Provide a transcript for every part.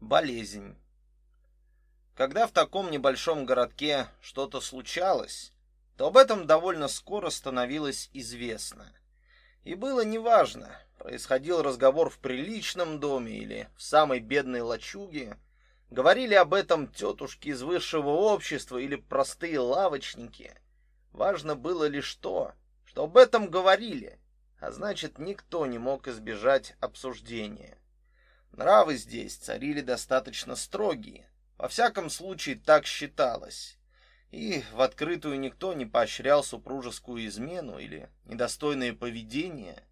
Болезнь. Когда в таком небольшом городке что-то случалось, то об этом довольно скоро становилось известно. И было неважно, происходил разговор в приличном доме или в самой бедной лачуге, говорили об этом тетушки из высшего общества или простые лавочники. Важно было лишь то, что об этом говорили, а значит, никто не мог избежать обсуждения. Нравы здесь царили достаточно строгие. Во всяком случае, так считалось. И в открытую никто не поощрял супружескую измену или недостойное поведение.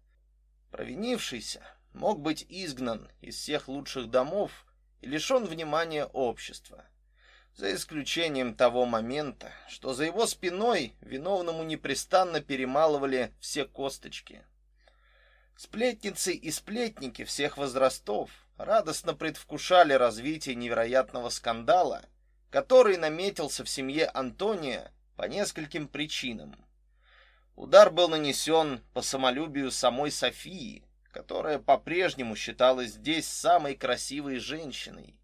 Провинившийся мог быть изгнан из всех лучших домов и лишен внимания общества. За исключением того момента, что за его спиной виновному непрестанно перемалывали все косточки. Сплетницы и сплетники всех возрастов радостно предвкушали развитие невероятного скандала, который наметился в семье Антония по нескольким причинам. Удар был нанесен по самолюбию самой Софии, которая по-прежнему считалась здесь самой красивой женщиной,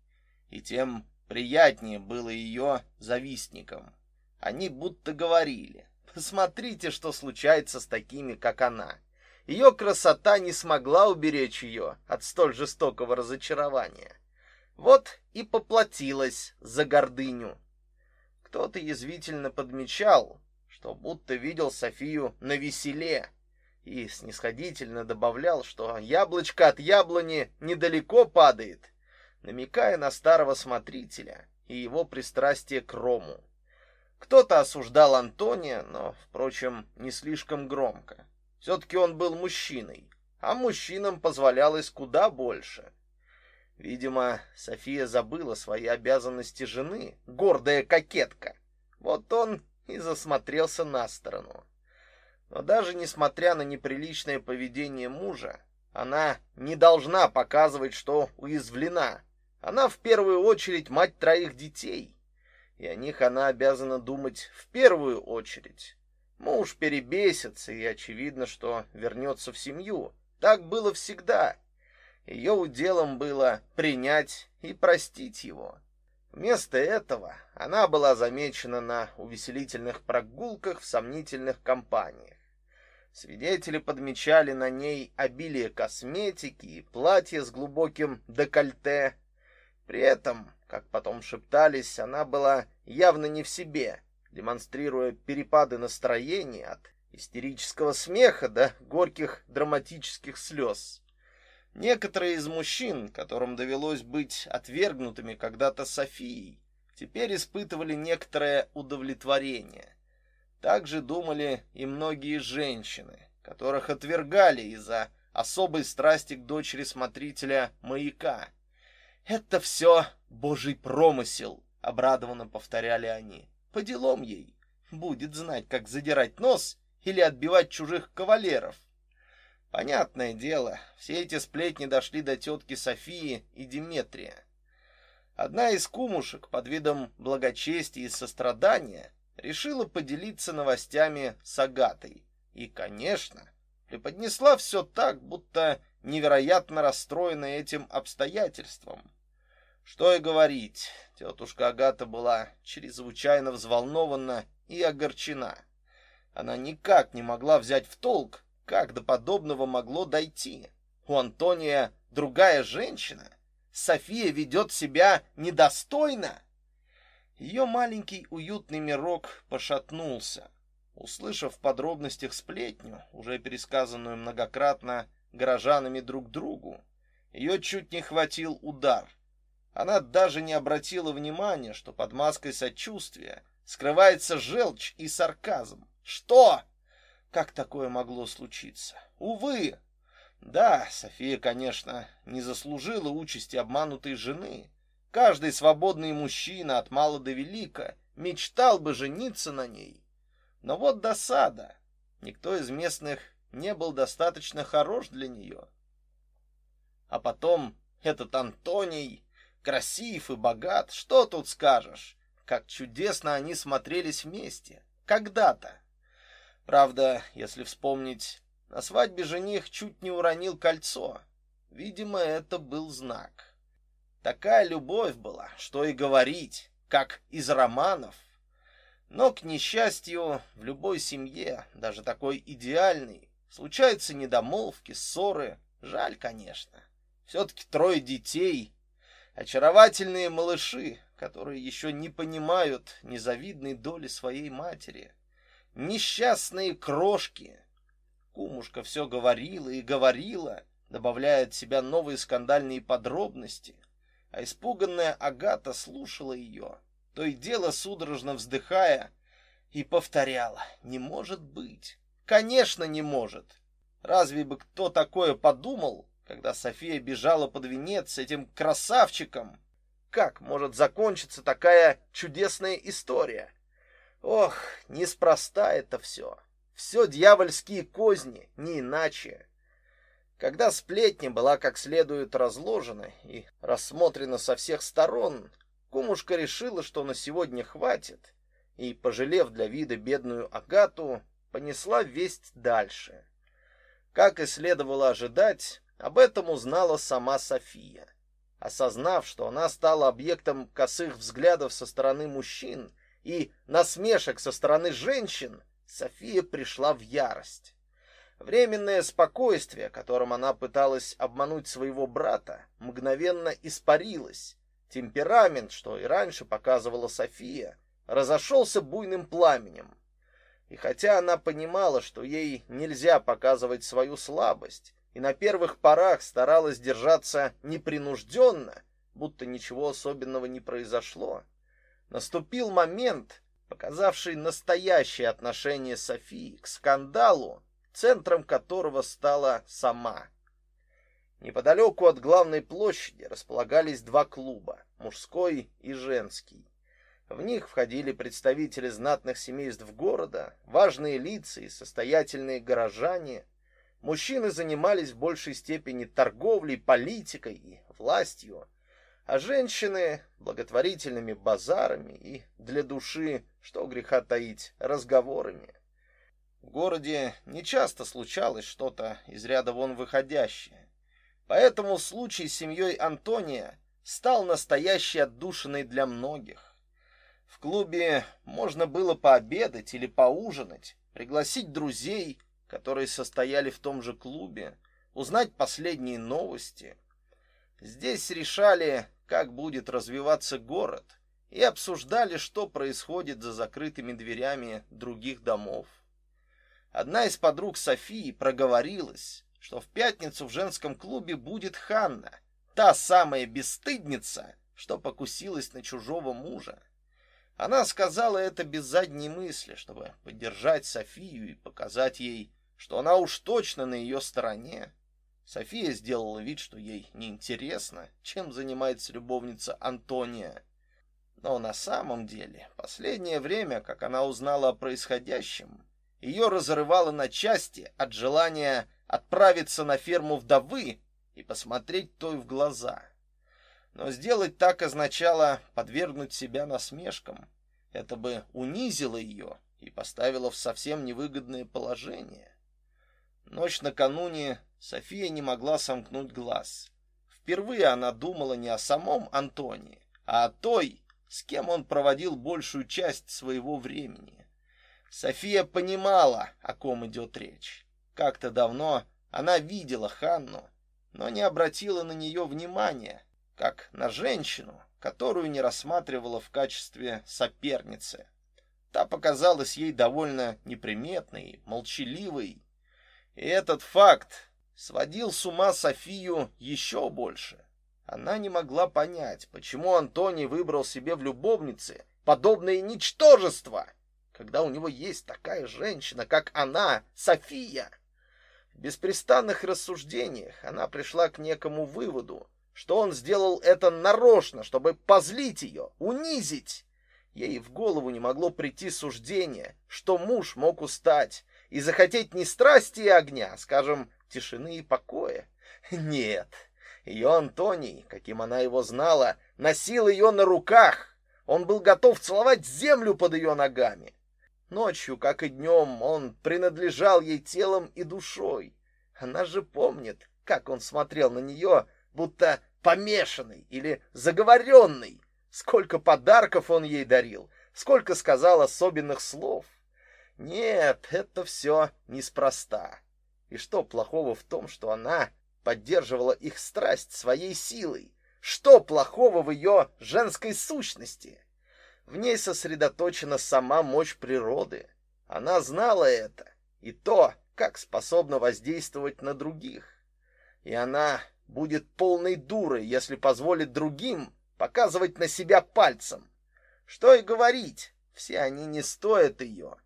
и тем приятнее было ее завистникам. Они будто говорили: "Посмотрите, что случается с такими, как она". Ее красота не смогла уберечь ее от столь жестокого разочарования. Вот и поплатилась за гордыню. Кто-то язвительно подмечал, что будто видел Софию на веселе, и снисходительно добавлял, что яблочко от яблони недалеко падает, намекая на старого смотрителя и его пристрастие к рому. Кто-то осуждал Антония, но, впрочем, не слишком громко. Все-таки он был мужчиной, а мужчинам позволялось куда больше. Видимо, София забыла свои обязанности жены, гордая кокетка. Вот он и засмотрелся на сторону. Но даже несмотря на неприличное поведение мужа, она не должна показывать, что уязвлена. Она в первую очередь мать троих детей, и о них она обязана думать в первую очередь. Муж перебесится, и очевидно, что вернется в семью. Так было всегда. Ее уделом было принять и простить его. Вместо этого она была замечена на увеселительных прогулках в сомнительных компаниях. Свидетели подмечали на ней обилие косметики и платье с глубоким декольте. При этом, как потом шептались, она была явно не в себе демонстрируя перепады настроения от истерического смеха до горьких драматических слез. Некоторые из мужчин, которым довелось быть отвергнутыми когда-то Софией, теперь испытывали некоторое удовлетворение. Так же думали и многие женщины, которых отвергали из-за особой страсти к дочери смотрителя маяка. Это все божий промысел, обрадованно повторяли они. По делам ей. Будет знать, как задирать нос или отбивать чужих кавалеров. Понятное дело, все эти сплетни дошли до тетки Софии и Диметрия. Одна из кумушек под видом благочестия и сострадания решила поделиться новостями с Агатой. И, конечно, преподнесла все так, будто невероятно расстроена этим обстоятельством. Что и говорить, тетушка Агата была чрезвычайно взволнована и огорчена. Она никак не могла взять в толк, как до подобного могло дойти. У Антония другая женщина. София ведет себя недостойно. Ее маленький уютный мирок пошатнулся. Услышав в подробностях сплетню, уже пересказанную многократно горожанами друг другу, ее чуть не хватил удар — она даже не обратила внимания, что под маской сочувствия скрывается желчь и сарказм. Что? Как такое могло случиться? Увы. Да, София, конечно, не заслужила участи обманутой жены. Каждый свободный мужчина от мала до велика мечтал бы жениться на ней. Но вот досада. Никто из местных не был достаточно хорош для нее. А потом этот Антоний Красив и богат, что тут скажешь? Как чудесно они смотрелись вместе. Когда-то. Правда, если вспомнить, на свадьбе жених чуть не уронил кольцо. Видимо, это был знак. Такая любовь была, что и говорить, как из романов. Но, к несчастью, в любой семье, даже такой идеальной, случаются недомолвки, ссоры. Жаль, конечно. Все-таки трое детей, очаровательные малыши, которые еще не понимают незавидной доли своей матери. Несчастные крошки. Кумушка все говорила и говорила, добавляя от себя новые скандальные подробности, а испуганная Агата слушала ее, то и дело судорожно вздыхая, и повторяла: "Не может быть. Конечно, не может. Разве бы кто такое подумал, когда София бежала под венец с этим красавчиком? Как может закончиться такая чудесная история? Ох, неспроста это все. Все дьявольские козни, не иначе. Когда сплетня была как следует разложена и рассмотрена со всех сторон, кумушка решила, что на сегодня хватит, и, пожалев для вида бедную Агату, понесла весть дальше. Как и следовало ожидать, об этом узнала сама София. Осознав, что она стала объектом косых взглядов со стороны мужчин и насмешек со стороны женщин, София пришла в ярость. Временное спокойствие, которым она пыталась обмануть своего брата, мгновенно испарилось. Темперамент, что и раньше показывала София, разошелся буйным пламенем. И хотя она понимала, что ей нельзя показывать свою слабость, и на первых порах старалась держаться непринужденно, будто ничего особенного не произошло, наступил момент, показавший настоящее отношение Софии к скандалу, центром которого стала сама. Неподалеку от главной площади располагались два клуба, мужской и женский. В них входили представители знатных семейств города, важные лица и состоятельные горожане. Мужчины занимались в большей степени торговлей, политикой и властью, а женщины благотворительными базарами и для души, что греха таить, разговорами. В городе нечасто случалось что-то из ряда вон выходящее. Поэтому случай с семьей Антония стал настоящей отдушиной для многих. В клубе можно было пообедать или поужинать, пригласить друзей, которые состояли в том же клубе, узнать последние новости. Здесь решали, как будет развиваться город, и обсуждали, что происходит за закрытыми дверями других домов. Одна из подруг Софии проговорилась, что в пятницу в женском клубе будет Ханна, та самая бесстыдница, что покусилась на чужого мужа. Она сказала это без задней мысли, чтобы поддержать Софию и показать ей, что она уж точно на ее стороне. София сделала вид, что ей неинтересно, чем занимается любовница Антония. Но на самом деле, последнее время, как она узнала о происходящем, ее разрывало на части от желания отправиться на ферму вдовы и посмотреть той в глаза. Но сделать так означало подвергнуть себя насмешкам. Это бы унизило ее и поставило в совсем невыгодное положение. Ночь накануне София не могла сомкнуть глаз. Впервые она думала не о самом Антоне, а о той, с кем он проводил большую часть своего времени. София понимала, о ком идет речь. Как-то давно она видела Ханну, но не обратила на нее внимания, как на женщину, которую не рассматривала в качестве соперницы. Та показалась ей довольно неприметной, молчаливой, и этот факт сводил с ума Софию еще больше. Она не могла понять, почему Антоний выбрал себе в любовнице подобное ничтожество — когда у него есть такая женщина, как она, София. В беспрестанных рассуждениях она пришла к некому выводу, что он сделал это нарочно, чтобы позлить ее, унизить. Ей в голову не могло прийти суждение, что муж мог устать и захотеть не страсти и огня, а, скажем, тишины и покоя. Нет, ее Антоний, каким она его знала, носил ее на руках. Он был готов целовать землю под ее ногами. Ночью, как и днем, он принадлежал ей телом и душой. Она же помнит, как он смотрел на нее, будто помешанный или заговоренный. Сколько подарков он ей дарил, сколько сказал особенных слов. Нет, это все неспроста. И что плохого в том, что она поддерживала их страсть своей силой? Что плохого в ее женской сущности? В ней сосредоточена сама мощь природы. Она знала это и то, как способна воздействовать на других. И она будет полной дурой, если позволит другим показывать на себя пальцем. Что и говорить, все они не стоят ее.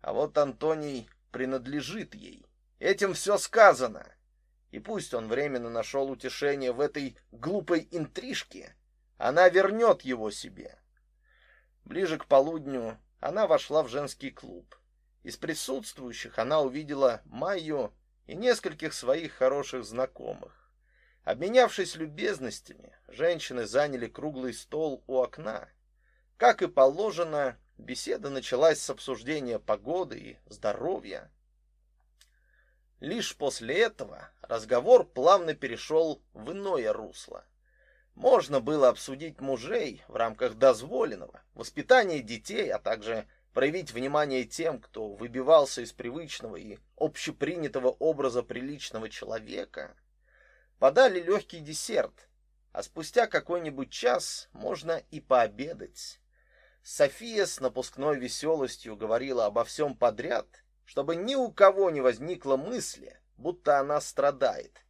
А вот Антоний принадлежит ей. Этим все сказано. И пусть он временно нашел утешение в этой глупой интрижке, она вернет его себе. Ближе к полудню она вошла в женский клуб. Из присутствующих она увидела Майю и нескольких своих хороших знакомых. Обменявшись любезностями, женщины заняли круглый стол у окна. Как и положено, беседа началась с обсуждения погоды и здоровья. Лишь после этого разговор плавно перешел в иное русло. Можно было обсудить мужей в рамках дозволенного, воспитание детей, а также проявить внимание тем, кто выбивался из привычного и общепринятого образа приличного человека. Подали легкий десерт, а спустя какой-нибудь час можно и пообедать. София с напускной веселостью говорила обо всем подряд чтобы ни у кого не возникло мысли, будто она страдает.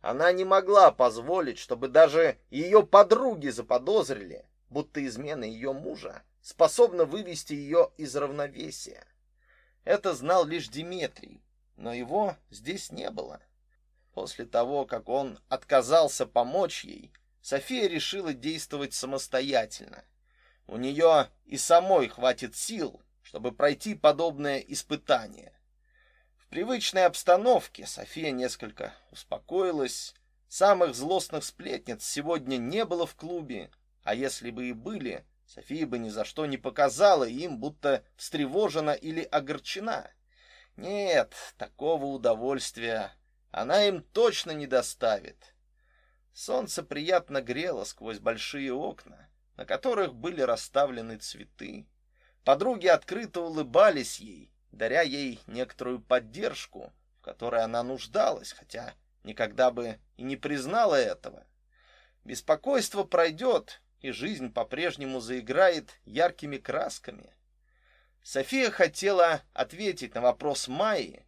Она не могла позволить, чтобы даже ее подруги заподозрили, будто измена ее мужа способна вывести ее из равновесия. Это знал лишь Дмитрий, но его здесь не было. После того, как он отказался помочь ей, София решила действовать самостоятельно. У нее и самой хватит сил, чтобы пройти подобное испытание. В привычной обстановке София несколько успокоилась. Самых злостных сплетниц сегодня не было в клубе, а если бы и были, София бы ни за что не показала им, будто встревожена или огорчена. Нет, такого удовольствия она им точно не доставит. Солнце приятно грело сквозь большие окна, на которых были расставлены цветы. Подруги открыто улыбались ей, даря ей некоторую поддержку, в которой она нуждалась, хотя никогда бы и не признала этого. Беспокойство пройдет, и жизнь по-прежнему заиграет яркими красками. София хотела ответить на вопрос Майи,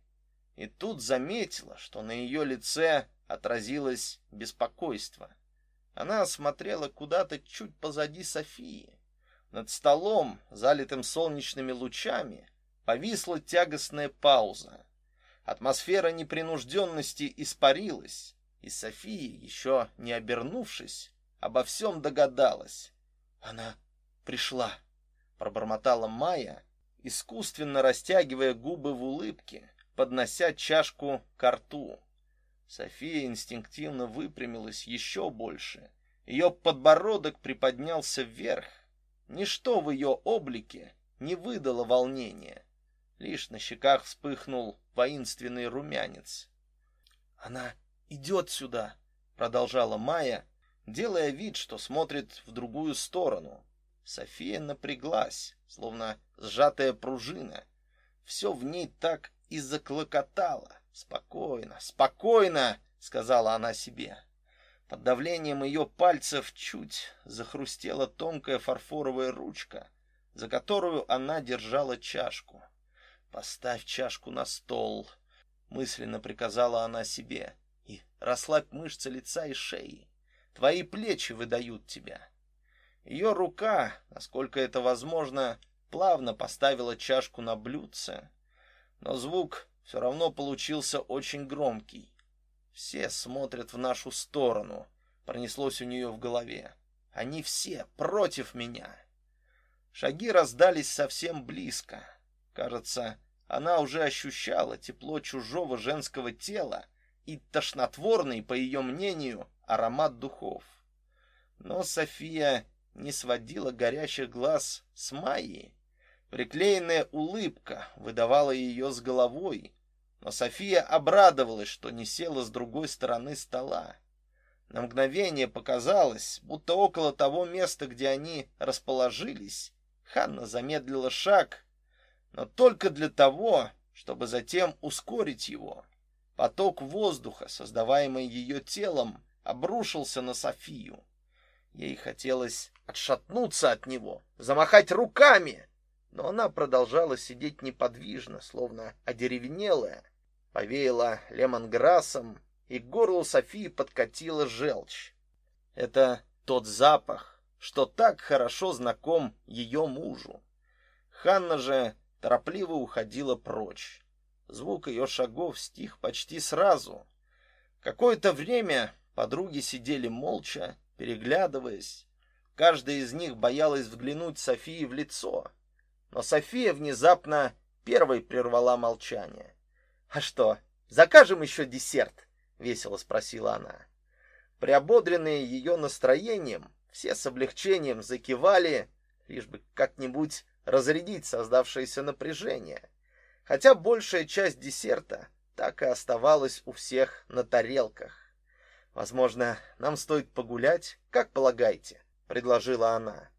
и тут заметила, что на ее лице отразилось беспокойство. Она смотрела куда-то чуть позади Софии. Над столом, залитым солнечными лучами, повисла тягостная пауза. Атмосфера непринужденности испарилась, и София, еще не обернувшись, обо всем догадалась. Она пришла, пробормотала Майя, искусственно растягивая губы в улыбке, поднося чашку к рту. София инстинктивно выпрямилась еще больше. Ее подбородок приподнялся вверх, Ничто в ее облике не выдало волнения. Лишь на щеках вспыхнул воинственный румянец. Она идет сюда, продолжала Майя, делая вид, что смотрит в другую сторону. София напряглась, словно сжатая пружина. Все в ней так и заклокотало. Спокойно, спокойно, сказала она себе. Под давлением ее пальцев чуть захрустела тонкая фарфоровая ручка, за которую она держала чашку. Поставь чашку на стол, мысленно приказала она себе. И расслабь мышцы лица и шеи. Твои плечи выдают тебя. Ее рука, насколько это возможно, плавно поставила чашку на блюдце, но звук все равно получился очень громкий. Все смотрят в нашу сторону, пронеслось у нее в голове. Они все против меня. Шаги раздались совсем близко. Кажется, она уже ощущала тепло чужого женского тела и тошнотворный, по ее мнению, аромат духов. Но София не сводила горящих глаз с Майи. Приклеенная улыбка выдавала ее с головой, но София обрадовалась, что не села с другой стороны стола. На мгновение показалось, будто около того места, где они расположились, Ханна замедлила шаг, но только для того, чтобы затем ускорить его. Поток воздуха, создаваемый ее телом, обрушился на Софию. Ей хотелось отшатнуться от него, замахать руками, но она продолжала сидеть неподвижно, словно одеревенелая. Повеяла лемонграссом, и к горлу Софии подкатила желчь. Это тот запах, что так хорошо знаком ее мужу. Ханна же торопливо уходила прочь. Звук ее шагов стих почти сразу. Какое-то время подруги сидели молча, переглядываясь. Каждая из них боялась взглянуть Софии в лицо. Но София внезапно первой прервала молчание. «А что, закажем еще десерт?» — весело спросила она. Приободренные ее настроением, все с облегчением закивали, лишь бы как-нибудь разрядить создавшееся напряжение. Хотя большая часть десерта так и оставалась у всех на тарелках. Возможно, нам стоит погулять, как полагаете, предложила она.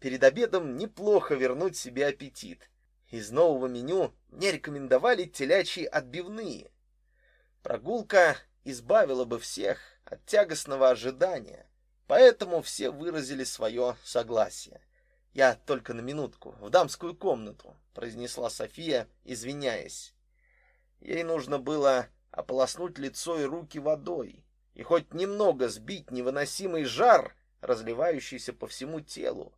Перед обедом неплохо вернуть себе аппетит. Из нового меню мне рекомендовали телячьи отбивные. Прогулка избавила бы всех от тягостного ожидания, поэтому все выразили свое согласие. Я только на минутку, в дамскую комнату, произнесла София, извиняясь. Ей нужно было ополоснуть лицо и руки водой и хоть немного сбить невыносимый жар, разливающийся по всему телу.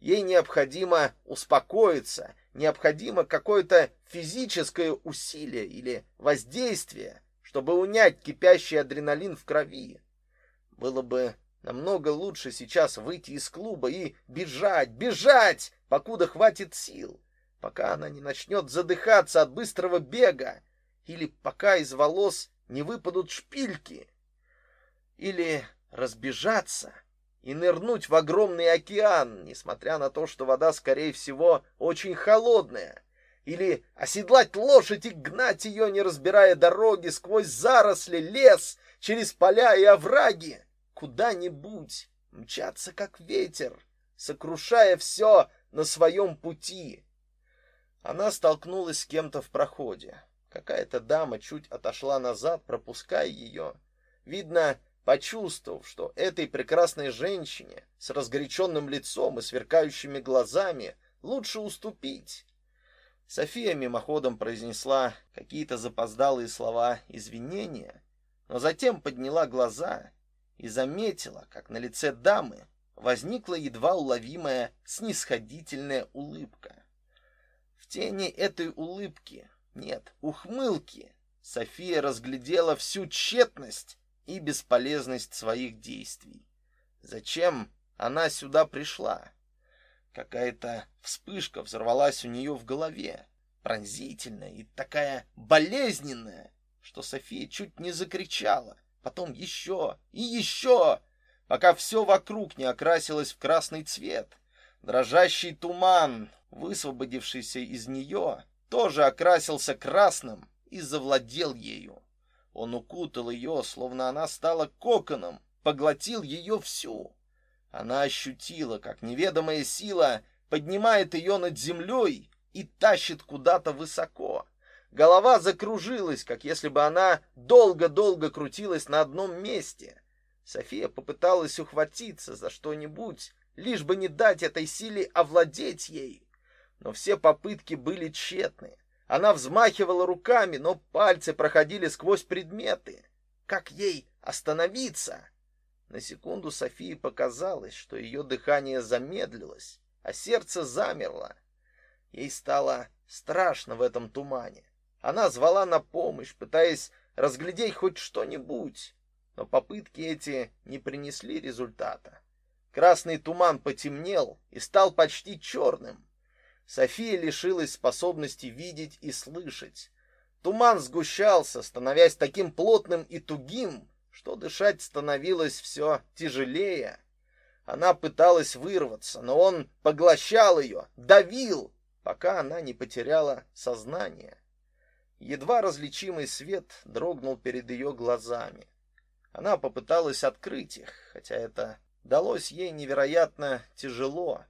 Ей необходимо успокоиться, необходимо какое-то физическое усилие или воздействие, чтобы унять кипящий адреналин в крови. Было бы намного лучше сейчас выйти из клуба и бежать, бежать, покуда хватит сил, пока она не начнет задыхаться от быстрого бега или пока из волос не выпадут шпильки. Или разбежаться и нырнуть в огромный океан, несмотря на то, что вода, скорее всего, очень холодная, или оседлать лошадь и гнать ее, не разбирая дороги, сквозь заросли, лес, через поля и овраги, куда-нибудь, мчаться как ветер, сокрушая все на своем пути. Она столкнулась с кем-то в проходе. Какая-то дама чуть отошла назад, пропуская ее. Видно, почувствовав, что этой прекрасной женщине с разгоряченным лицом и сверкающими глазами лучше уступить. София мимоходом произнесла какие-то запоздалые слова извинения, но затем подняла глаза и заметила, как на лице дамы возникла едва уловимая снисходительная улыбка. В тени этой улыбки, нет, ухмылки, София разглядела всю тщетность и бесполезность своих действий. Зачем она сюда пришла? Какая-то вспышка взорвалась у нее в голове, пронзительная и такая болезненная, что София чуть не закричала. Потом еще и еще, пока все вокруг не окрасилось в красный цвет. Дрожащий туман, высвободившийся из нее, тоже окрасился красным и завладел ею. Он укутал ее, словно она стала коконом, поглотил ее всю. Она ощутила, как неведомая сила поднимает ее над землей и тащит куда-то высоко. Голова закружилась, как если бы она долго-долго крутилась на одном месте. София попыталась ухватиться за что-нибудь, лишь бы не дать этой силе овладеть ей. Но все попытки были тщетны. Она взмахивала руками, но пальцы проходили сквозь предметы. Как ей остановиться? На секунду Софии показалось, что ее дыхание замедлилось, а сердце замерло. Ей стало страшно в этом тумане. Она звала на помощь, пытаясь разглядеть хоть что-нибудь, но попытки эти не принесли результата. Красный туман потемнел и стал почти черным. София лишилась способности видеть и слышать. Туман сгущался, становясь таким плотным и тугим, что дышать становилось все тяжелее. Она пыталась вырваться, но он поглощал ее, давил, пока она не потеряла сознание. Едва различимый свет дрогнул перед ее глазами. Она попыталась открыть их, хотя это далось ей невероятно тяжело.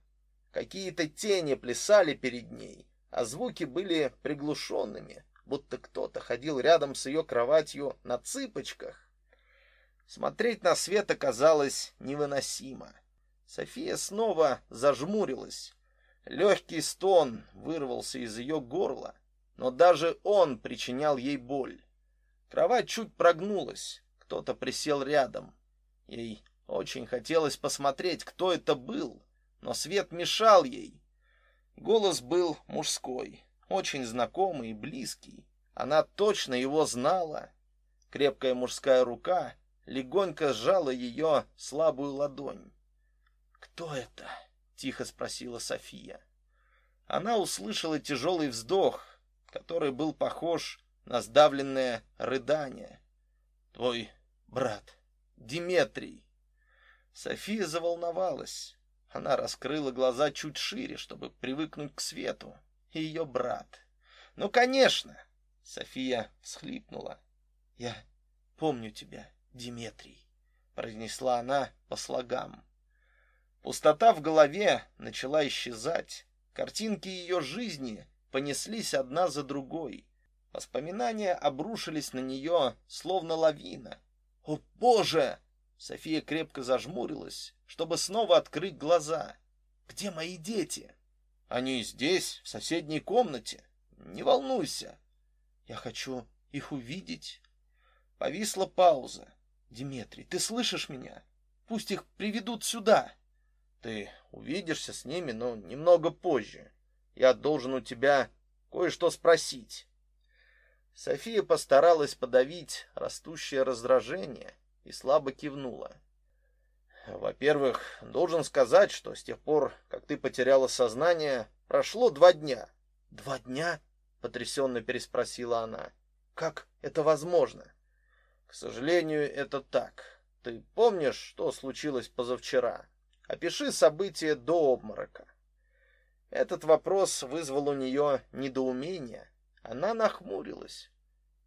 Какие-то тени плясали перед ней, а звуки были приглушенными, будто кто-то ходил рядом с ее кроватью на цыпочках. Смотреть на свет оказалось невыносимо. София снова зажмурилась. Легкий стон вырвался из ее горла, но даже он причинял ей боль. Кровать чуть прогнулась, кто-то присел рядом. Ей очень хотелось посмотреть, кто это был, но свет мешал ей. Голос был мужской, очень знакомый и близкий. Она точно его знала. Крепкая мужская рука легонько сжала ее слабую ладонь. "Кто это?" тихо спросила София. Она услышала тяжелый вздох, который был похож на сдавленное рыдание. "Твой брат, Диметрий". София заволновалась. Она раскрыла глаза чуть шире, чтобы привыкнуть к свету. Ее брат. Ну, конечно. София всхлипнула. Я помню тебя, Диметрий, произнесла она по слогам. Пустота в голове начала исчезать. Картинки ее жизни понеслись одна за другой. Воспоминания обрушились на нее, словно лавина. О, боже! София крепко зажмурилась, чтобы снова открыть глаза. Где мои дети? Они здесь, в соседней комнате. Не волнуйся. Я хочу их увидеть. Повисла пауза. Дмитрий, ты слышишь меня? Пусть их приведут сюда. Ты увидишься с ними, но немного позже. Я должен у тебя кое-что спросить. София постаралась подавить растущее раздражение и слабо кивнула. Во-первых, должен сказать, что с тех пор, как ты потеряла сознание, прошло два дня. Два дня? потрясенно переспросила она. Как это возможно? К сожалению, это так. Ты помнишь, что случилось позавчера? Опиши события до обморока. Этот вопрос вызвал у нее недоумение. Она нахмурилась.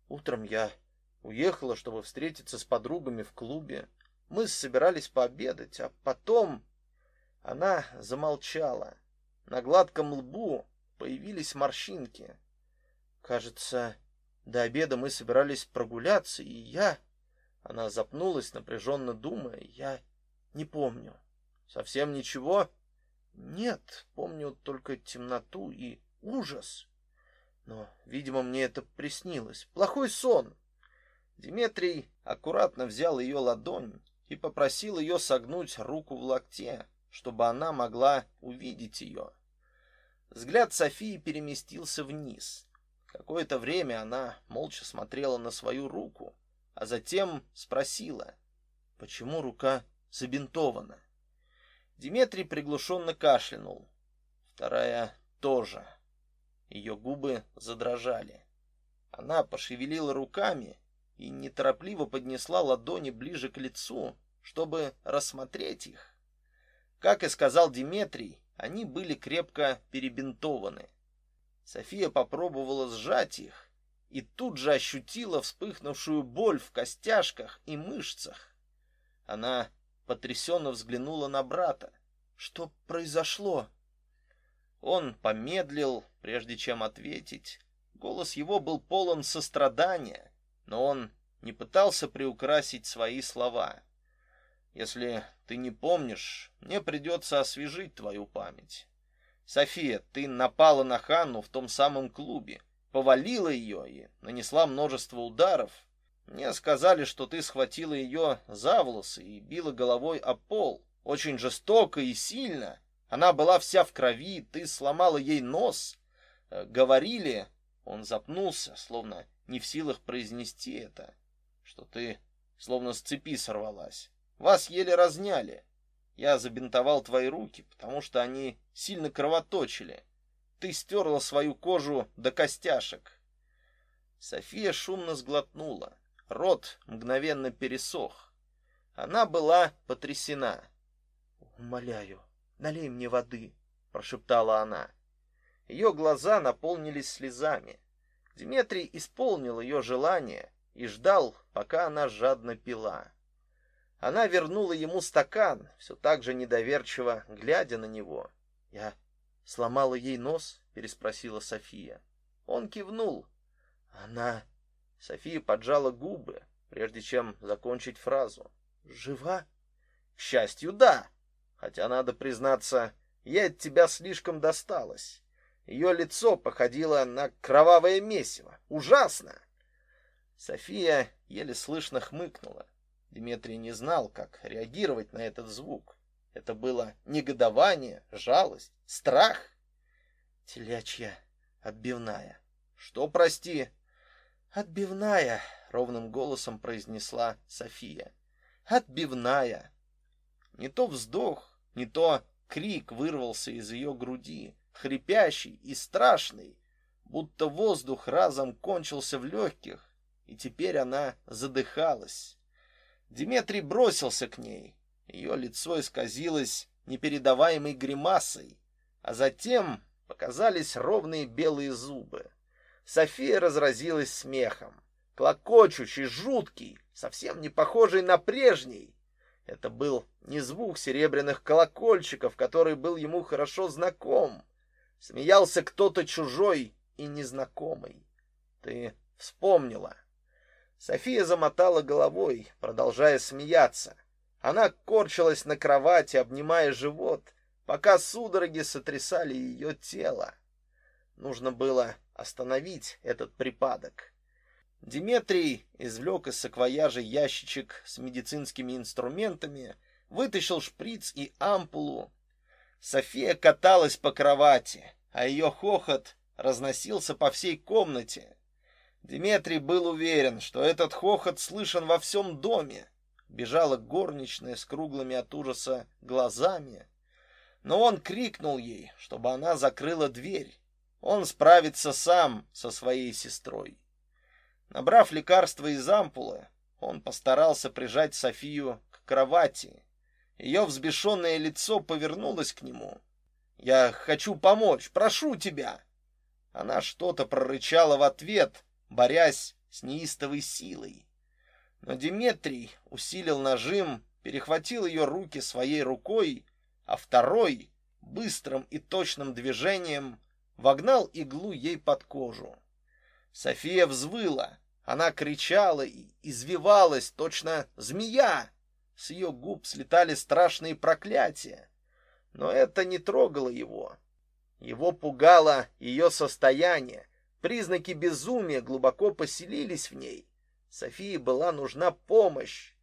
Утром я уехала, чтобы встретиться с подругами в клубе. Мы собирались пообедать, а потом она замолчала. На гладком лбу появились морщинки. Кажется, до обеда мы собирались прогуляться, и я Она запнулась, напряженно думая. Я не помню. Совсем ничего? Нет, помню только темноту и ужас. Но, видимо, мне это приснилось. Плохой сон. Дмитрий аккуратно взял ее ладонь и попросил ее согнуть руку в локте, чтобы она могла увидеть ее. Взгляд Софии переместился вниз. Какое-то время она молча смотрела на свою руку, а затем спросила: "Почему рука забинтована?" Дмитрий приглушенно кашлянул. Вторая тоже. Ее губы задрожали. Она пошевелила руками и неторопливо поднесла ладони ближе к лицу, чтобы рассмотреть их. Как и сказал Диметрий, они были крепко перебинтованы. София попробовала сжать их и тут же ощутила вспыхнувшую боль в костяшках и мышцах. Она потрясенно взглянула на брата. Что произошло? Он помедлил, прежде чем ответить. Голос его был полон сострадания, но он не пытался приукрасить свои слова. Если ты не помнишь, мне придется освежить твою память. София, ты напала на Ханну в том самом клубе, повалила ее и нанесла множество ударов. Мне сказали, что ты схватила ее за волосы и била головой о пол, очень жестоко и сильно. Она была вся в крови, ты сломала ей нос. Э, говорили, он запнулся, словно не в силах произнести это, что ты словно с цепи сорвалась. Вас еле разняли. Я забинтовал твои руки, потому что они сильно кровоточили. Ты стерла свою кожу до костяшек. София шумно сглотнула. Рот мгновенно пересох. Она была потрясена. "Умоляю, налей мне воды", прошептала она. Ее глаза наполнились слезами. Дмитрий исполнил ее желание и ждал, пока она жадно пила. Она вернула ему стакан, все так же недоверчиво глядя на него. "Я сломала ей нос?" переспросила София. Он кивнул. Она София поджала губы, прежде чем закончить фразу. Жива? К счастью, да. Хотя надо признаться, ей от тебя слишком досталось. Ее лицо походило на кровавое месиво. Ужасно. София еле слышно хмыкнула. Дмитрий не знал, как реагировать на этот звук. Это было негодование, жалость, страх. Телячья отбивная. Что, прости? Отбивная, ровным голосом произнесла София. Отбивная. Не то вздох, не то крик вырвался из ее груди, хрипящий и страшный, будто воздух разом кончился в легких, и теперь она задыхалась. Дмитрий бросился к ней. Ее лицо исказилось непередаваемой гримасой, а затем показались ровные белые зубы. София разразилась смехом, клокочущий, жуткий, совсем не похожий на прежний. Это был не звук серебряных колокольчиков, который был ему хорошо знаком. Смеялся кто-то чужой и незнакомый. Ты вспомнила. София замотала головой, продолжая смеяться. Она корчилась на кровати, обнимая живот, пока судороги сотрясали ее тело. Нужно было остановить этот припадок. Диметрий извлек из саквояжа ящичек с медицинскими инструментами, вытащил шприц и ампулу. София каталась по кровати, а ее хохот разносился по всей комнате. Диметрий был уверен, что этот хохот слышен во всем доме. Бежала горничная с круглыми от ужаса глазами, но он крикнул ей, чтобы она закрыла дверь. Он справится сам со своей сестрой. Набрав лекарство из ампулы, он постарался прижать Софию к кровати. Ее взбешенное лицо повернулось к нему. "Я хочу помочь, прошу тебя". Она что-то прорычала в ответ, борясь с неистовой силой. Но Диметрий усилил нажим, перехватил ее руки своей рукой, а второй быстрым и точным движением вогнал иглу ей под кожу. София взвыла, она кричала и извивалась, точно змея. С ее губ слетали страшные проклятия. Но это не трогало его. Его пугало ее состояние. Признаки безумия глубоко поселились в ней. Софии была нужна помощь.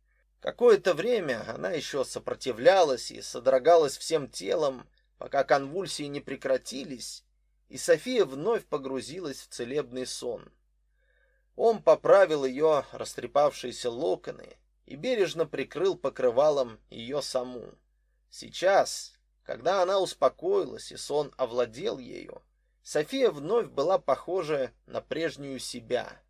Какое-то время она еще сопротивлялась и содрогалась всем телом, пока конвульсии не прекратились, и София вновь погрузилась в целебный сон. Он поправил ее растрепавшиеся локоны и бережно прикрыл покрывалом ее саму. Сейчас, когда она успокоилась и сон овладел ею, София вновь была похожа на прежнюю себя.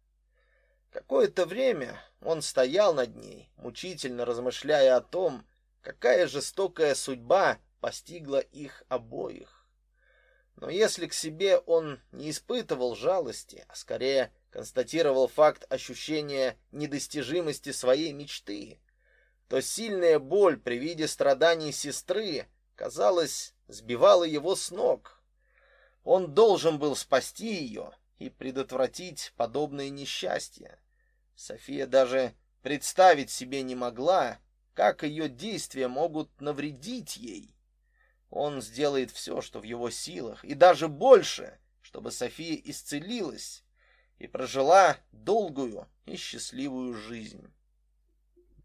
Какое-то время он стоял над ней, мучительно размышляя о том, какая жестокая судьба постигла их обоих. Но если к себе он не испытывал жалости, а скорее констатировал факт ощущения недостижимости своей мечты, то сильная боль при виде страданий сестры, казалось, сбивала его с ног. Он должен был спасти ее и предотвратить подобное несчастье. София даже представить себе не могла, как ее действия могут навредить ей. Он сделает все, что в его силах, и даже больше, чтобы София исцелилась и прожила долгую и счастливую жизнь.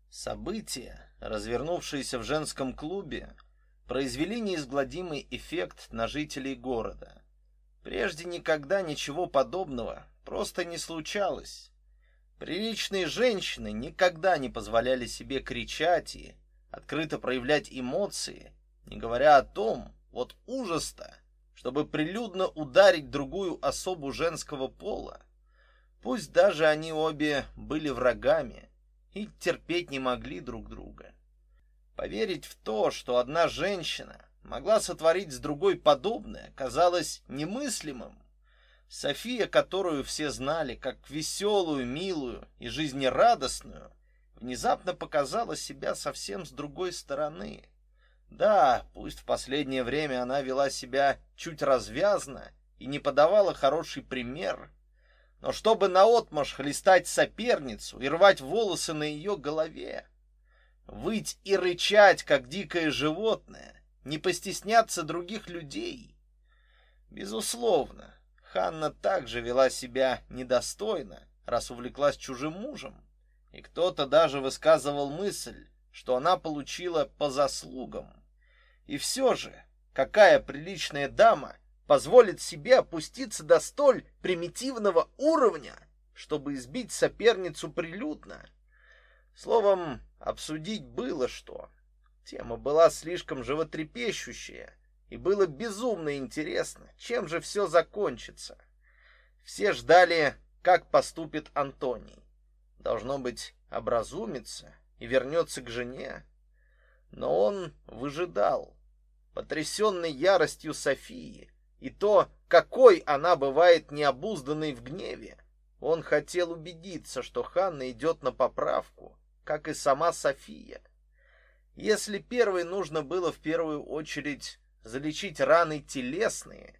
События, развернувшиеся в женском клубе, произвели неизгладимый эффект на жителей города. Прежде никогда ничего подобного просто не случалось. Приличные женщины никогда не позволяли себе кричать и открыто проявлять эмоции, не говоря о том, вот ужас-то, чтобы прилюдно ударить другую особу женского пола. Пусть даже они обе были врагами и терпеть не могли друг друга. Поверить в то, что одна женщина могла сотворить с другой подобное, казалось немыслимым. София, которую все знали как веселую, милую и жизнерадостную, внезапно показала себя совсем с другой стороны. Да, пусть в последнее время она вела себя чуть развязно и не подавала хороший пример, но чтобы наотмашь хлестать соперницу и рвать волосы на ее голове, выть и рычать, как дикое животное, не постесняться других людей. Безусловно, Ханна также вела себя недостойно, раз увлеклась чужим мужем, и кто-то даже высказывал мысль, что она получила по заслугам. И все же, какая приличная дама позволит себе опуститься до столь примитивного уровня, чтобы избить соперницу прилюдно? Словом, обсудить было что. Тема была слишком животрепещущая, и было безумно интересно, чем же все закончится. Все ждали, как поступит Антоний. Должно быть, образумится и вернется к жене. Но он выжидал, потрясенный яростью Софии, и то, какой она бывает необузданной в гневе. Он хотел убедиться, что Ханна идет на поправку, как и сама София. Если первой нужно было в первую очередь залечить раны телесные,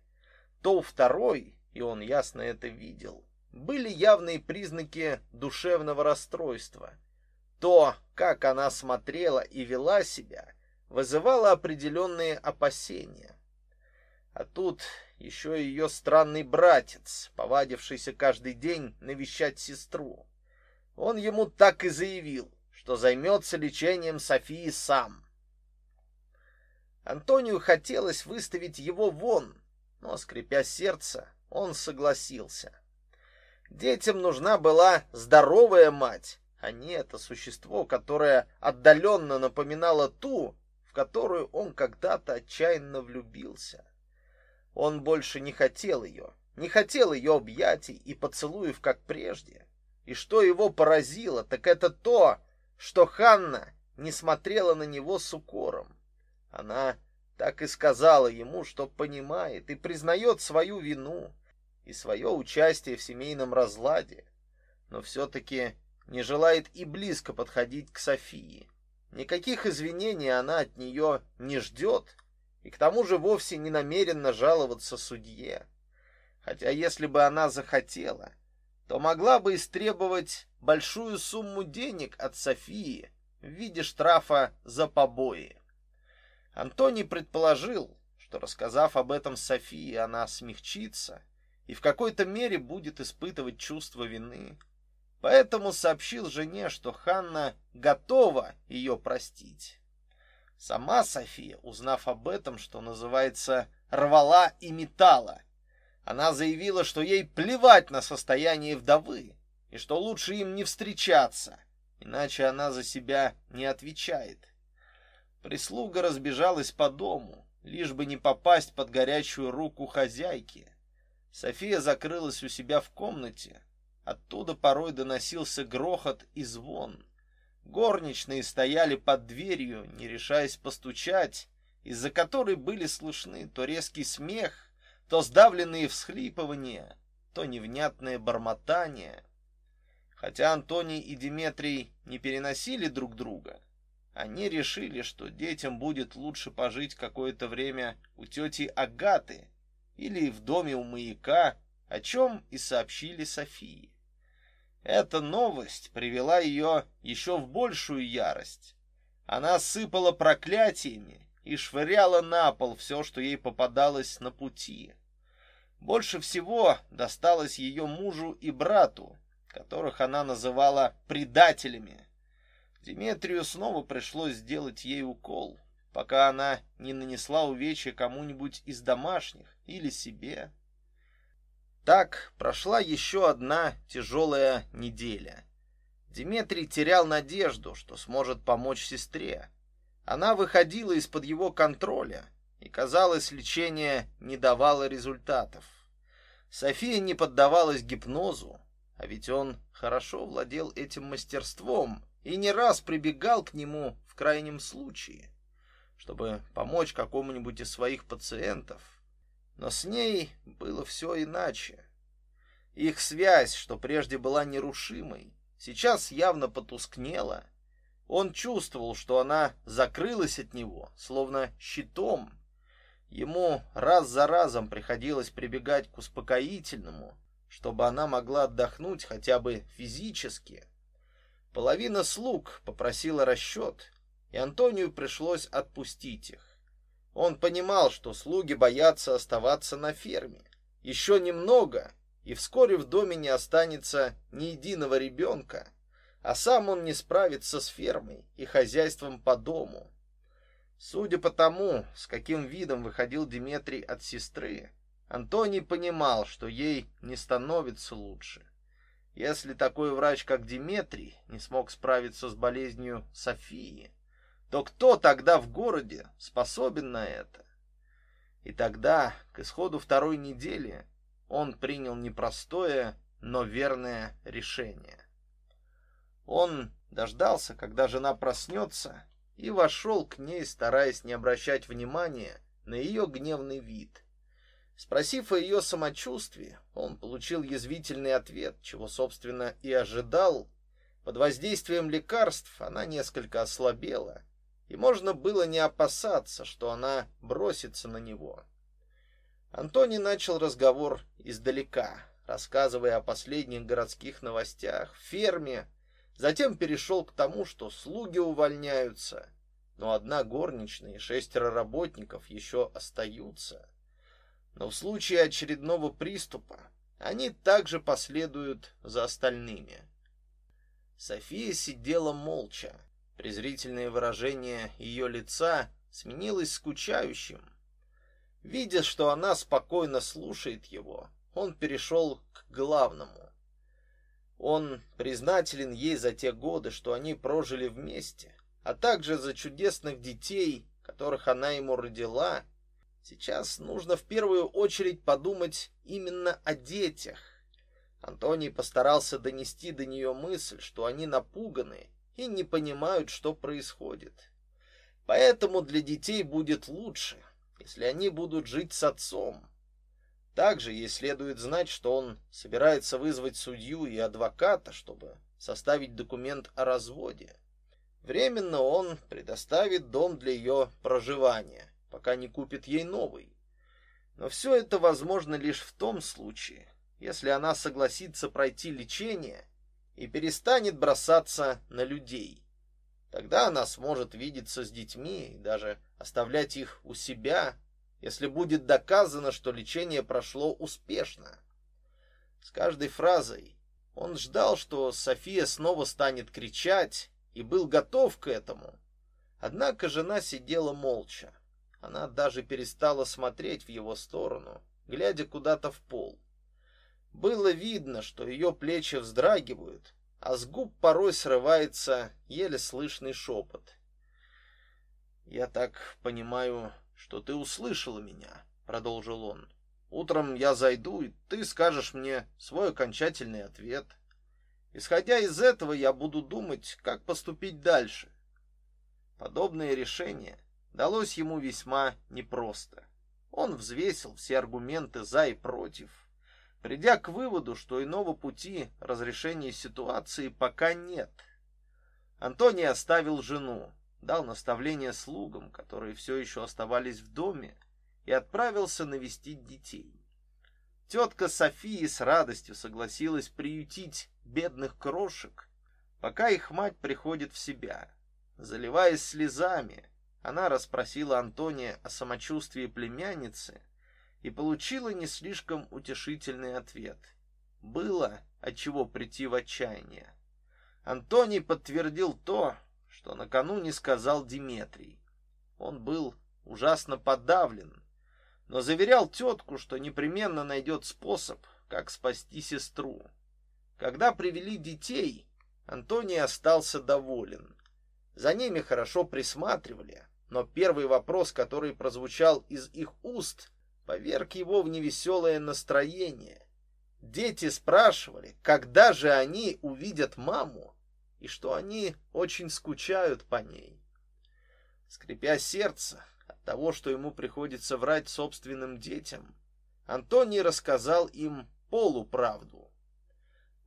то у второй, и он ясно это видел, были явные признаки душевного расстройства. То, как она смотрела и вела себя, вызывало определенные опасения. А тут еще ее странный братец, повадившийся каждый день навещать сестру. Он ему так и заявил, что займется лечением Софии сам. Антонию хотелось выставить его вон, но, скрипя сердце, он согласился. Детям нужна была здоровая мать, а не это существо, которое отдаленно напоминало ту, в которую он когда-то отчаянно влюбился. Он больше не хотел ее, не хотел ее объятий и поцелуев, как прежде. И что его поразило, так это то, что Ханна не смотрела на него с укором. Она так и сказала ему, что понимает и признает свою вину и свое участие в семейном разладе, но все таки не желает и близко подходить к Софии. Никаких извинений она от нее не ждет и к тому же вовсе не намерена жаловаться судье. Хотя если бы она захотела, то могла бы истребовать большую сумму денег от Софии в виде штрафа за побои. Антоний предположил, что рассказав об этом Софии, она смягчится и в какой-то мере будет испытывать чувство вины. Поэтому сообщил жене, что Ханна готова ее простить. Сама София, узнав об этом, что называется, рвала и метала. Она заявила, что ей плевать на состояние вдовы и что лучше им не встречаться, иначе она за себя не отвечает. Прислуга разбежалась по дому, лишь бы не попасть под горячую руку хозяйки. София закрылась у себя в комнате, Оттуда порой доносился грохот и звон. Горничные стояли под дверью, не решаясь постучать, из-за которой были слышны то резкий смех, то сдавленные всхлипывания, то невнятное бормотание. Хотя Антоний и Диметрий не переносили друг друга, они решили, что детям будет лучше пожить какое-то время у тети Агаты или в доме у маяка, о чем и сообщили Софии. Эта новость привела ее еще в большую ярость. Она сыпала проклятиями и швыряла на пол все, что ей попадалось на пути. Больше всего досталось ее мужу и брату, которых она называла предателями. Диметрию снова пришлось сделать ей укол, пока она не нанесла увечья кому-нибудь из домашних или себе. Так прошла еще одна тяжелая неделя. Дмитрий терял надежду, что сможет помочь сестре. Она выходила из-под его контроля, и казалось, лечение не давало результатов. София не поддавалась гипнозу, а ведь он хорошо владел этим мастерством и не раз прибегал к нему в крайнем случае, чтобы помочь какому-нибудь из своих пациентов. Но с ней было все иначе. Их связь, что прежде была нерушимой, сейчас явно потускнела Он чувствовал, что она закрылась от него, словно щитом. Ему раз за разом приходилось прибегать к успокоительному, чтобы она могла отдохнуть хотя бы физически. Половина слуг попросила расчет, и Антонию пришлось отпустить их. Он понимал, что слуги боятся оставаться на ферме. Еще немного, и вскоре в доме не останется ни единого ребенка, а сам он не справится с фермой и хозяйством по дому. Судя по тому, с каким видом выходил Диметрий от сестры, Антоний понимал, что ей не становится лучше. Если такой врач, как Диметрий, не смог справиться с болезнью Софии, то кто тогда в городе способен на это? И тогда, к исходу второй недели, он принял непростое, но верное решение. Он дождался, когда жена проснется, и вошел к ней, стараясь не обращать внимания на ее гневный вид. Спросив о ее самочувствии, он получил язвительный ответ, чего, собственно, и ожидал. Под воздействием лекарств она несколько ослабела, и можно было не опасаться, что она бросится на него. Антоний начал разговор издалека, рассказывая о последних городских новостях, ферме, затем перешел к тому, что слуги увольняются, но одна горничная и шестеро работников еще остаются. Но в случае очередного приступа они также последуют за остальными. София сидела молча, Презрительное выражение ее лица сменилось скучающим. Видя, что она спокойно слушает его, он перешел к главному. Он признателен ей за те годы, что они прожили вместе, а также за чудесных детей, которых она ему родила. Сейчас нужно в первую очередь подумать именно о детях. Антоний постарался донести до нее мысль, что они напуганы и не понимают, что происходит. Поэтому для детей будет лучше, если они будут жить с отцом. Также ей следует знать, что он собирается вызвать судью и адвоката, чтобы составить документ о разводе. Временно он предоставит дом для ее проживания, пока не купит ей новый. Но все это возможно лишь в том случае, если она согласится пройти лечение и перестанет бросаться на людей. Тогда она сможет видеться с детьми и даже оставлять их у себя, если будет доказано, что лечение прошло успешно. С каждой фразой он ждал, что София снова станет кричать, и был готов к этому. Однако жена сидела молча. Она даже перестала смотреть в его сторону, глядя куда-то в пол. Было видно, что ее плечи вздрагивают, а с губ порой срывается еле слышный шепот. «Я так понимаю, что ты услышала меня», — продолжил он. «Утром я зайду, и ты скажешь мне свой окончательный ответ. Исходя из этого, я буду думать, как поступить дальше». Подобное решение далось ему весьма непросто. Он взвесил все аргументы за и против, придя к выводу, что иного пути разрешения ситуации пока нет. Антоний оставил жену, дал наставление слугам, которые все еще оставались в доме, и отправился навестить детей. Тетка София с радостью согласилась приютить бедных крошек, пока их мать приходит в себя. Заливаясь слезами, она расспросила Антония о самочувствии племянницы и получила не слишком утешительный ответ. Было от чего прийти в отчаяние. Антоний подтвердил то, что накануне сказал Диметрий. Он был ужасно подавлен, но заверял тетку, что непременно найдет способ, как спасти сестру. Когда привели детей, Антоний остался доволен. За ними хорошо присматривали, но первый вопрос, который прозвучал из их уст, поверг его в невеселое настроение. Дети спрашивали, когда же они увидят маму, и что они очень скучают по ней. Скрипя сердце от того, что ему приходится врать собственным детям, Антоний рассказал им полуправду.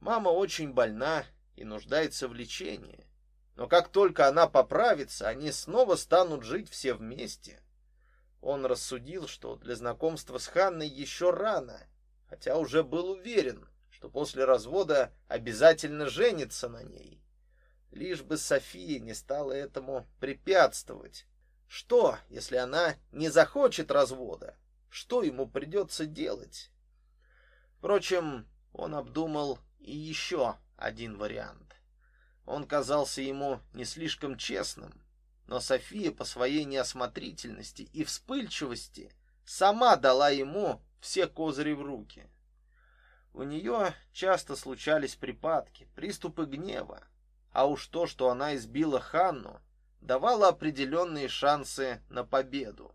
Мама очень больна и нуждается в лечении. Но как только она поправится, они снова станут жить все вместе. Он рассудил, что для знакомства с Ханной еще рано, хотя уже был уверен, что после развода обязательно женится на ней. Лишь бы София не стала этому препятствовать. Что, если она не захочет развода? Что ему придется делать? Впрочем, он обдумал и еще один вариант. Он казался ему не слишком честным, но София по своей неосмотрительности и вспыльчивости сама дала ему все козыри в руки. У нее часто случались припадки, приступы гнева, а уж то, что она избила Ханну, давало определенные шансы на победу.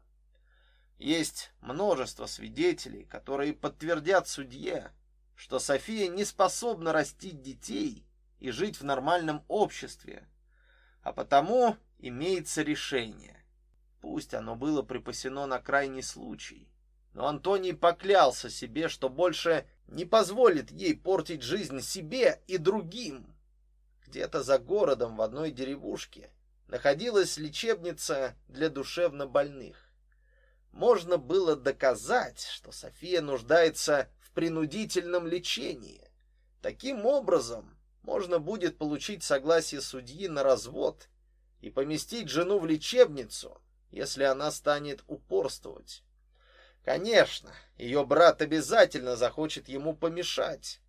Есть множество свидетелей, которые подтвердят судье, что София не способна растить детей и жить в нормальном обществе, а потому имеется решение. Пусть оно было припасено на крайний случай, но Антоний поклялся себе, что больше не позволит ей портить жизнь себе и другим. Где-то за городом в одной деревушке находилась лечебница для душевнобольных. Можно было доказать, что София нуждается в принудительном лечении. Таким образом, можно будет получить согласие судьи на развод и поместить жену в лечебницу, если она станет упорствовать. Конечно, ее брат обязательно захочет ему помешать,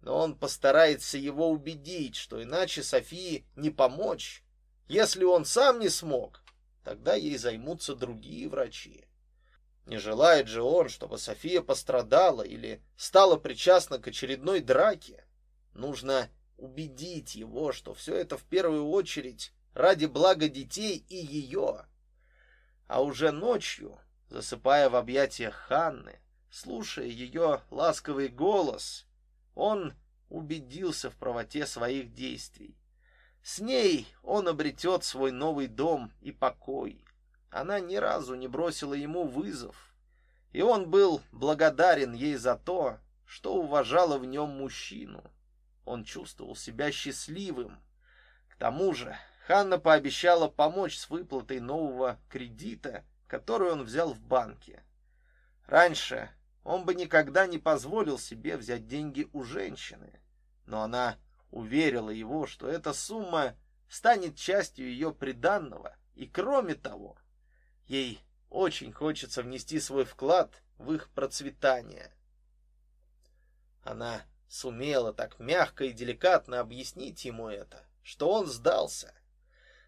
но он постарается его убедить, что иначе Софии не помочь. Если он сам не смог, тогда ей займутся другие врачи. Не желает же он, чтобы София пострадала или стала причастна к очередной драке. Нужно убедить его, что все это в первую очередь ради блага детей и ее. А уже ночью, засыпая в объятиях Ханны, слушая ее ласковый голос, он убедился в правоте своих действий. С ней он обретет свой новый дом и покой. Она ни разу не бросила ему вызов, и он был благодарен ей за то, что уважала в нем мужчину. Он чувствовал себя счастливым. К тому же Ханна пообещала помочь с выплатой нового кредита, который он взял в банке. Раньше он бы никогда не позволил себе взять деньги у женщины, но она уверила его, что эта сумма станет частью ее приданного, и кроме того, ей очень хочется внести свой вклад в их процветание. Она сумела так мягко и деликатно объяснить ему это, что он сдался.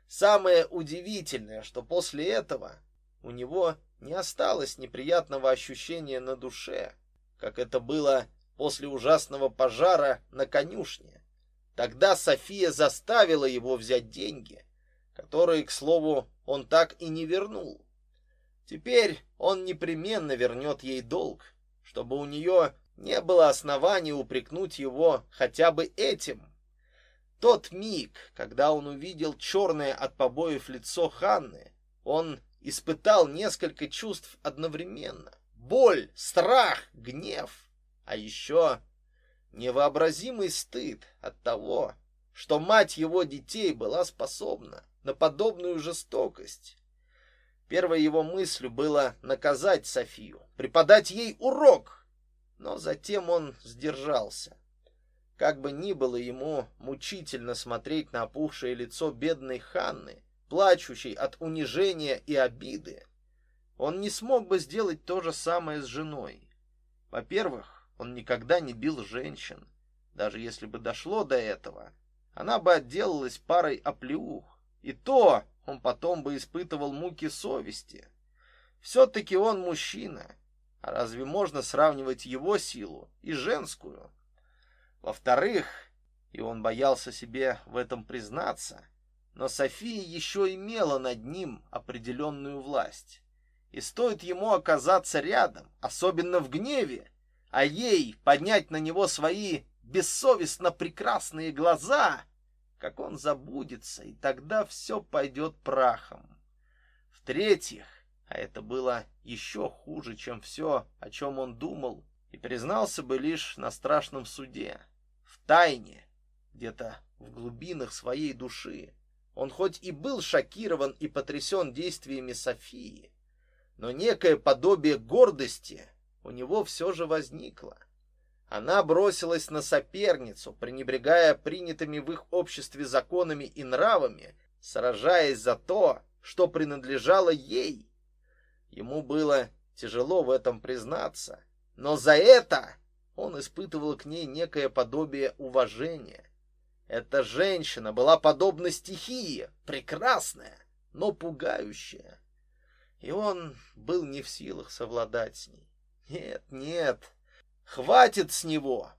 Самое удивительное, что после этого у него не осталось неприятного ощущения на душе, как это было после ужасного пожара на конюшне. Тогда София заставила его взять деньги, которые, к слову, он так и не вернул. Теперь он непременно вернет ей долг, чтобы у нее не было оснований упрекнуть его хотя бы этим. Тот миг, когда он увидел черное от побоев лицо Ханны, он испытал несколько чувств одновременно: боль, страх, гнев, а еще невообразимый стыд от того, что мать его детей была способна на подобную жестокость. Первой его мыслью было наказать Софию, преподать ей урок, но затем он сдержался. Как бы ни было ему мучительно смотреть на опухшее лицо бедной Ханны, плачущей от унижения и обиды, он не смог бы сделать то же самое с женой. Во-первых, он никогда не бил женщин. Даже если бы дошло до этого, она бы отделалась парой оплеух. И то он потом бы испытывал муки совести. Все-таки он мужчина, а разве можно сравнивать его силу и женскую? Во-вторых, и он боялся себе в этом признаться, но София еще имела над ним определенную власть. И стоит ему оказаться рядом, особенно в гневе, а ей поднять на него свои бессовестно прекрасные глаза, как он забудется, и тогда все пойдет прахом. В-третьих, а это было еще хуже, чем все, о чем он думал, и признался бы лишь на страшном суде. Тайне, где-то в глубинах своей души, Он хоть и был шокирован и потрясен действиями Софии, но некое подобие гордости у него все же возникло. Она бросилась на соперницу, пренебрегая принятыми в их обществе законами и нравами, сражаясь за то, что принадлежало ей. Ему было тяжело в этом признаться, но за это он испытывал к ней некое подобие уважения. Эта женщина была подобна стихии, прекрасная, но пугающая. И он был не в силах совладать с ней. Нет, нет, хватит с него.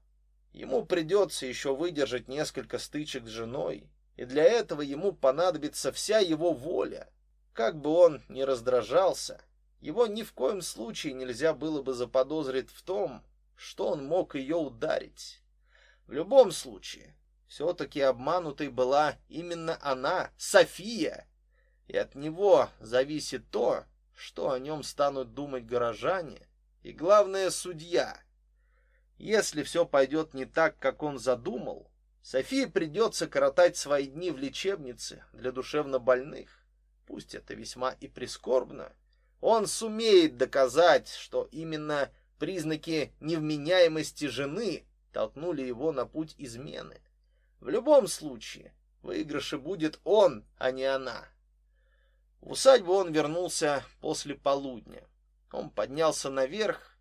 Ему придется еще выдержать несколько стычек с женой, и для этого ему понадобится вся его воля. Как бы он ни раздражался, его ни в коем случае нельзя было бы заподозрить в том, что он мог ее ударить. В любом случае, все-таки обманутой была именно она, София, и от него зависит то, что о нем станут думать горожане и, главное, судья. Если все пойдет не так, как он задумал, Софии придется коротать свои дни в лечебнице для душевнобольных. Пусть это весьма и прискорбно, он сумеет доказать, что именно признаки невменяемости жены толкнули его на путь измены. В любом случае, выигрыше будет он, а не она. В усадьбу он вернулся после полудня. Он поднялся наверх,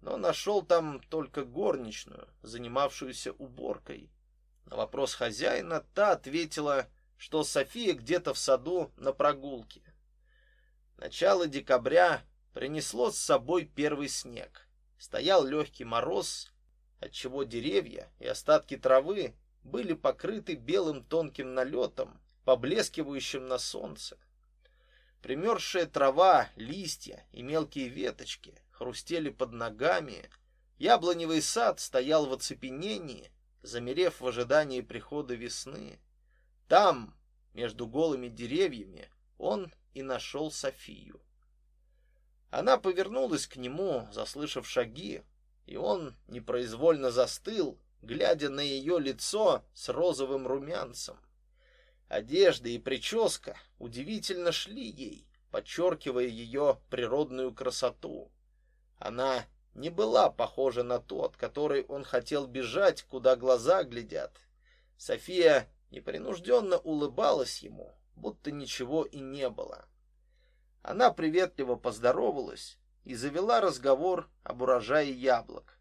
но нашел там только горничную, занимавшуюся уборкой. На вопрос хозяина та ответила, что София где-то в саду на прогулке. Начало декабря принесло с собой первый снег. Стоял легкий мороз, отчего деревья и остатки травы были покрыты белым тонким налетом, поблескивающим на солнце. Примерзшая трава, листья и мелкие веточки хрустели под ногами. Яблоневый сад стоял в оцепенении, замерев в ожидании прихода весны. Там, между голыми деревьями, он и нашел Софию. Она повернулась к нему, заслышав шаги, и он непроизвольно застыл, глядя на ее лицо с розовым румянцем. Одежда и прическа удивительно шли ей, подчеркивая ее природную красоту. Она не была похожа на ту, от которой он хотел бежать, куда глаза глядят. София непринужденно улыбалась ему, будто ничего и не было. Она приветливо поздоровалась и завела разговор об урожае яблок.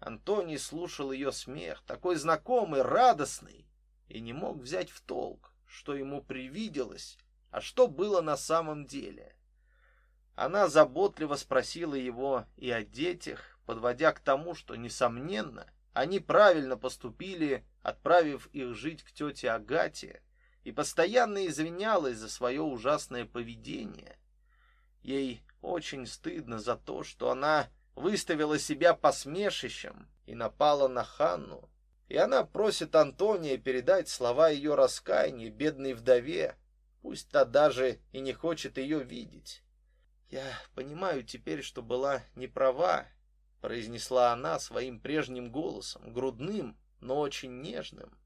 Антоний слушал ее смех, такой знакомый, радостный, и не мог взять в толк, что ему привиделось, а что было на самом деле. Она заботливо спросила его и о детях, подводя к тому, что, несомненно, они правильно поступили, отправив их жить к тете Агате, и постоянно извинялась за свое ужасное поведение. Ей очень стыдно за то, что она выставила себя посмешищем и напала на Ханну. И она просит Антония передать слова ее раскаяния бедной вдове, пусть та даже и не хочет ее видеть. Я понимаю теперь, что была не права, произнесла она своим прежним голосом, грудным, но очень нежным.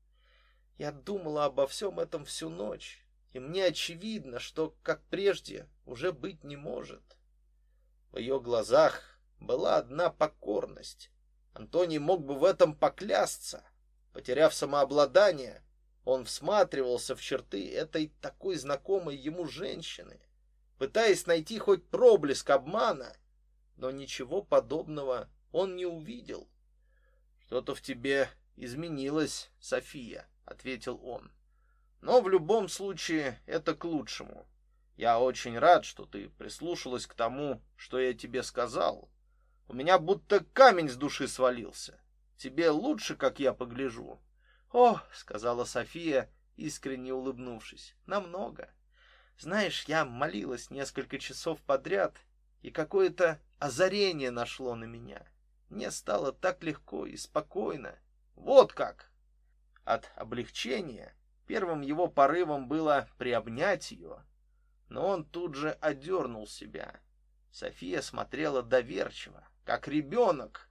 Я думала обо всем этом всю ночь, и мне очевидно, что, как прежде, уже быть не может. В ее глазах была одна покорность. Антоний мог бы в этом поклясться. Потеряв самообладание, он всматривался в черты этой такой знакомой ему женщины, пытаясь найти хоть проблеск обмана, но ничего подобного он не увидел. Что-то в тебе изменилось, София ответил он. Но в любом случае это к лучшему. Я очень рад, что ты прислушалась к тому, что я тебе сказал. У меня будто камень с души свалился. Тебе лучше, как я погляжу. О, сказала София, искренне улыбнувшись. Намного. Знаешь, я молилась несколько часов подряд, и какое-то озарение нашло на меня. Мне стало так легко и спокойно. Вот как. От облегчения первым его порывом было приобнять ее, но он тут же одернул себя. София смотрела доверчиво, как ребенок.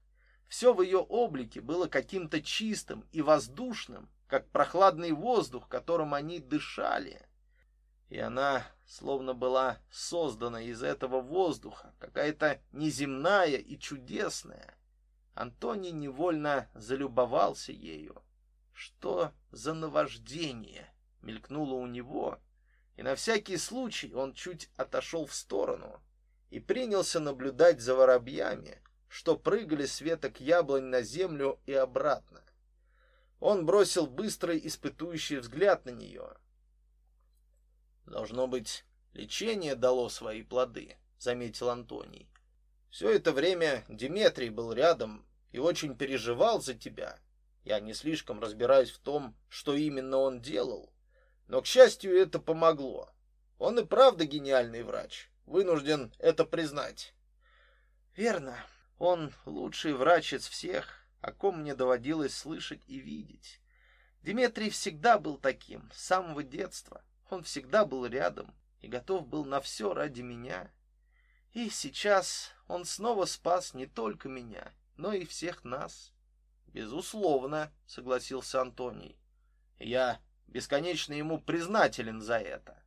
Все в ее облике было каким-то чистым и воздушным, как прохладный воздух, которым они дышали. и она словно была создана из этого воздуха, какая-то неземная и чудесная. Антоний невольно залюбовался ею. Что за наваждение мелькнуло у него, и на всякий случай он чуть отошел в сторону и принялся наблюдать за воробьями, что прыгали с веток яблонь на землю и обратно. Он бросил быстрый испытующий взгляд на нее. Должно быть, лечение дало свои плоды, заметил Антоний. Все это время Диметрий был рядом и очень переживал за тебя. Я не слишком разбираюсь в том, что именно он делал, но к счастью, это помогло. Он и правда гениальный врач. Вынужден это признать. Верно. Он лучший врач из всех, о ком мне доводилось слышать и видеть. Дмитрий всегда был таким, с самого детства. Он всегда был рядом и готов был на все ради меня. И сейчас он снова спас не только меня, но и всех нас. Безусловно, согласился Антоний. Я бесконечно ему признателен за это.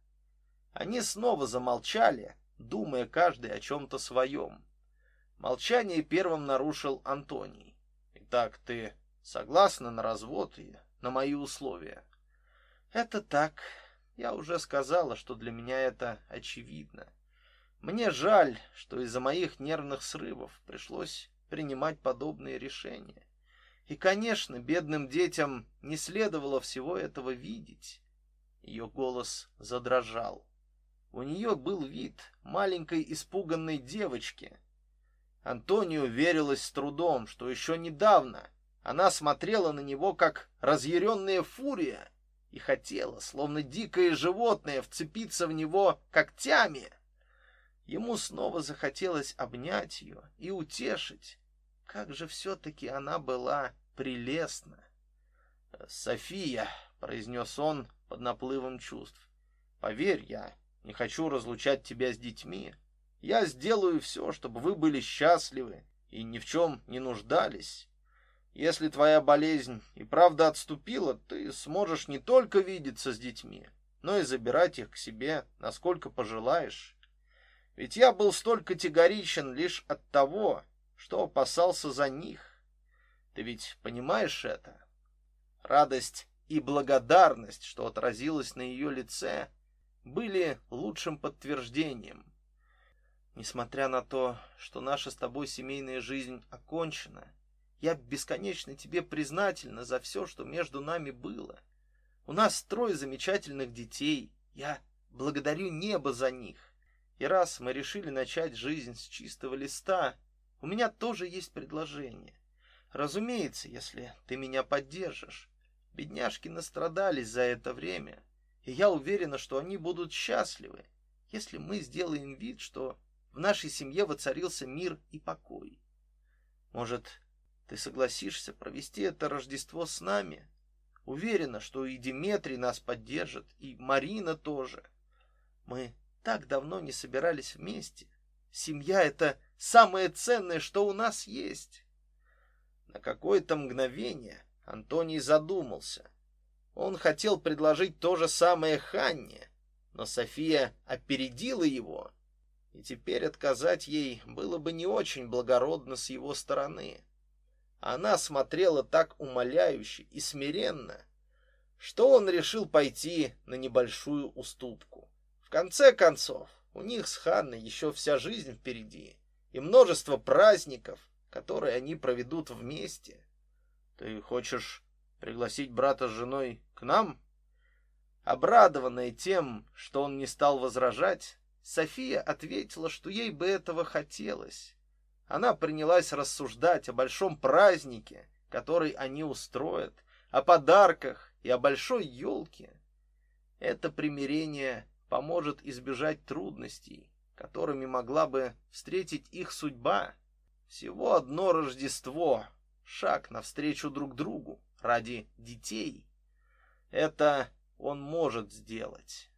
Они снова замолчали, думая каждый о чем то своем. Молчание первым нарушил Антоний. Итак, ты согласна на развод и на мои условия? Это так. Я уже сказала, что для меня это очевидно. Мне жаль, что из-за моих нервных срывов пришлось принимать подобные решения. И, конечно, бедным детям не следовало всего этого видеть. Ее голос задрожал. У нее был вид маленькой испуганной девочки. Антонио верилось с трудом, что еще недавно она смотрела на него как разъяренная фурия и хотела, словно дикое животное, вцепиться в него когтями. Ему снова захотелось обнять ее и утешить. Как же все-таки она была прелестна. «София», — произнес он под наплывом чувств, — «поверь, я не хочу разлучать тебя с детьми. Я сделаю все, чтобы вы были счастливы и ни в чем не нуждались. Если твоя болезнь и правда отступила, ты сможешь не только видеться с детьми, но и забирать их к себе, насколько пожелаешь. Ведь я был столь категоричен лишь от того, что опасался за них. Ты ведь понимаешь это? Радость и благодарность, что отразилось на ее лице, были лучшим подтверждением. Несмотря на то, что наша с тобой семейная жизнь окончена, я бесконечно тебе признательна за все, что между нами было. У нас трое замечательных детей. Я благодарю небо за них. И раз мы решили начать жизнь с чистого листа, у меня тоже есть предложение. Разумеется, если ты меня поддержишь. Бедняжки настрадались за это время, и я уверена, что они будут счастливы, если мы сделаем вид, что в нашей семье воцарился мир и покой. Может, ты согласишься провести это Рождество с нами? Уверена, что и Диметрий нас поддержит, и Марина тоже. Мы так давно не собирались вместе. Семья — это самое ценное, что у нас есть. На какое-то мгновение Антоний задумался. Он хотел предложить то же самое Ханне, но София опередила его, и теперь отказать ей было бы не очень благородно с его стороны. Она смотрела так умоляюще и смиренно, что он решил пойти на небольшую уступку. В конце концов, у них с Ханной еще вся жизнь впереди и множество праздников, которые они проведут вместе. Ты хочешь пригласить брата с женой к нам? Обрадованная тем, что он не стал возражать, София ответила, что ей бы этого хотелось она принялась рассуждать о большом празднике, который они устроят, о подарках и о большой елке. Это примирение поможет избежать трудностей, которыми могла бы встретить их судьба. Всего одно Рождество, шаг навстречу друг другу ради детей. Это он может сделать.